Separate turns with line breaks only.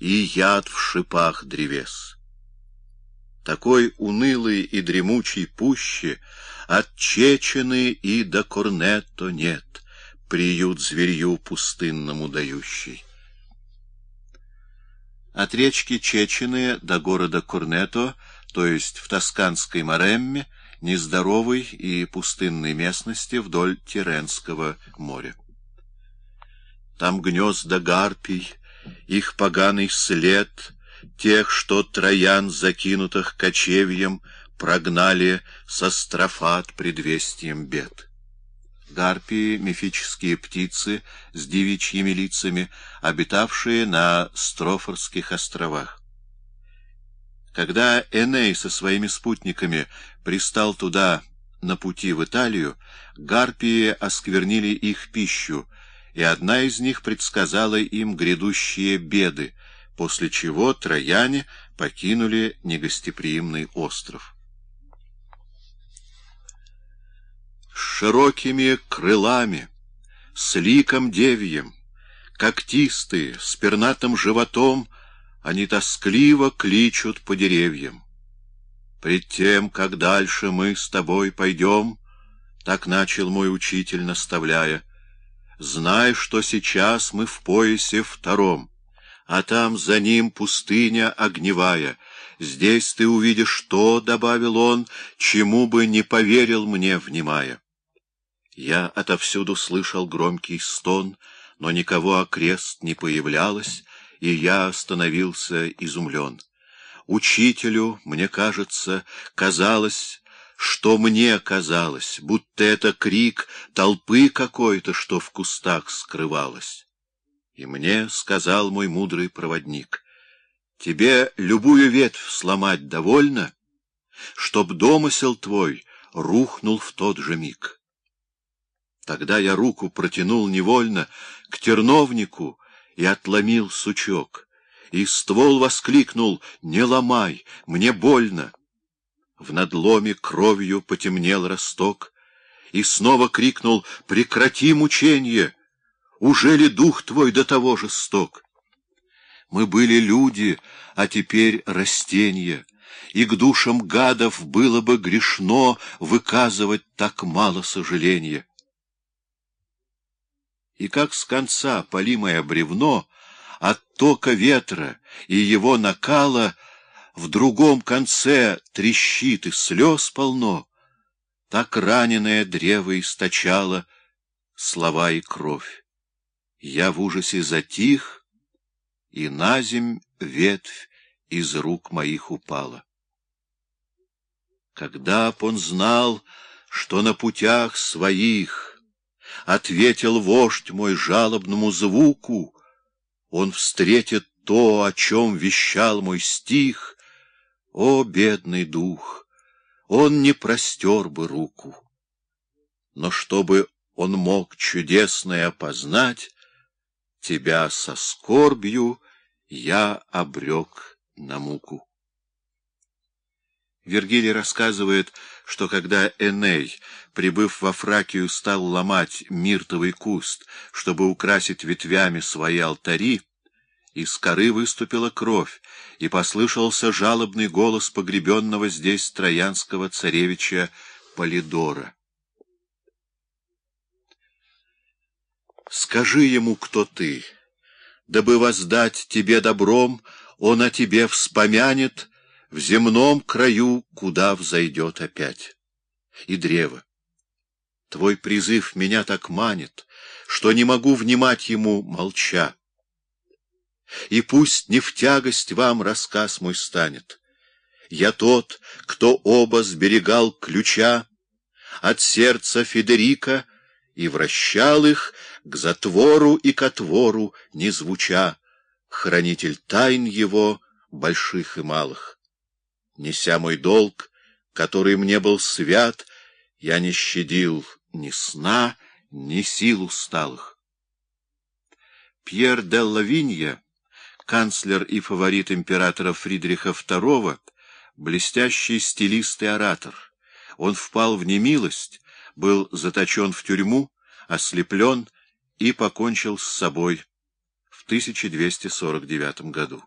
и яд в шипах древес. Такой унылый и дремучий пуще от Чечены и до Корнетто нет, приют зверью пустынному дающий. От речки Чечены до города Корнетто, то есть в тосканской Маремме, нездоровой и пустынной местности вдоль Тиренского моря. Там гнезда гарпий, их поганый след, тех, что троян, закинутых кочевьем, прогнали со строфат предвестием бед. Гарпии — мифические птицы с девичьими лицами, обитавшие на Строфорских островах. Когда Эней со своими спутниками пристал туда на пути в Италию, гарпии осквернили их пищу, и одна из них предсказала им грядущие беды, после чего трояне покинули негостеприимный остров. С широкими крылами, с ликом девьем, когтистые, с пернатым животом, они тоскливо кличут по деревьям. Пред тем, как дальше мы с тобой пойдем, так начал мой учитель, наставляя, Знай, что сейчас мы в поясе втором, а там за ним пустыня огневая. Здесь ты увидишь то, — добавил он, — чему бы не поверил мне, внимая. Я отовсюду слышал громкий стон, но никого окрест не появлялось, и я остановился изумлен. Учителю, мне кажется, казалось, что мне казалось, будто это крик толпы какой-то, что в кустах скрывалось. И мне сказал мой мудрый проводник, тебе любую ветвь сломать довольно, чтоб домысел твой рухнул в тот же миг. Тогда я руку протянул невольно к терновнику и отломил сучок, и ствол воскликнул «Не ломай, мне больно!» В надломе кровью потемнел росток, И снова крикнул «Прекрати мученье! Уже ли дух твой до того жесток?» Мы были люди, а теперь растения, И к душам гадов было бы грешно Выказывать так мало сожаления. И как с конца полимое бревно От тока ветра и его накала — в другом конце трещит и слез полно, так раненое древо источало слова и кровь. Я в ужасе затих, и на земь ветвь из рук моих упала. Когда б он знал, что на путях своих ответил вождь мой жалобному звуку, он встретит то, о чем вещал мой стих, о, бедный дух! Он не простер бы руку. Но чтобы он мог чудесное познать, Тебя со скорбью я обрек на муку. Вергилий рассказывает, что когда Эней, прибыв во Фракию, стал ломать миртовый куст, чтобы украсить ветвями свои алтари, из коры выступила кровь, и послышался жалобный голос погребенного здесь троянского царевича Полидора. «Скажи ему, кто ты, дабы воздать тебе добром, он о тебе вспомянет в земном краю, куда взойдет опять. И древо. Твой призыв меня так манит, что не могу внимать ему, молча. И пусть не в тягость вам рассказ мой станет. Я тот, кто оба сберегал ключа от сердца Федерика и вращал их к затвору и к отвору, не звуча, хранитель тайн его, больших и малых. Неся мой долг, который мне был свят, я не щадил ни сна, ни сил усталых. Пьер де Лавинья канцлер и фаворит императора Фридриха II, блестящий стилист и оратор. Он впал в немилость, был заточен в тюрьму, ослеплен и покончил с собой 1249 году.